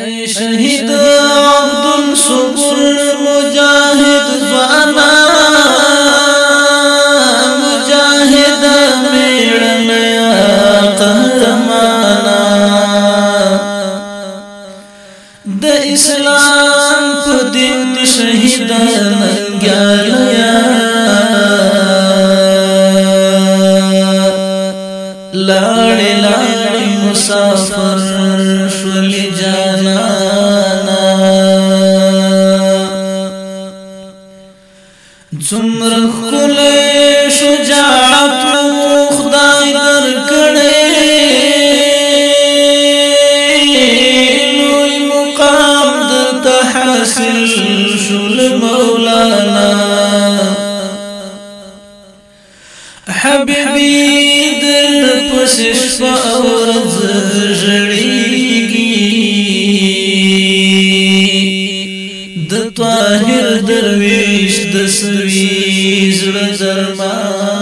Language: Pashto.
اے شهید عبد الصبر مجاهد زوانا مجاهد میړنیا قهرمانا د اسلام په دین شهید ننګالیا لاړ لاړ مسافر شولې جا څومره خل شجاعت خدای درکړې لوی مقام درته حاصل شول مولانا حبيبي در پس شپه اورځ ژړېږي د طاهر درویش د سوي زړه درمان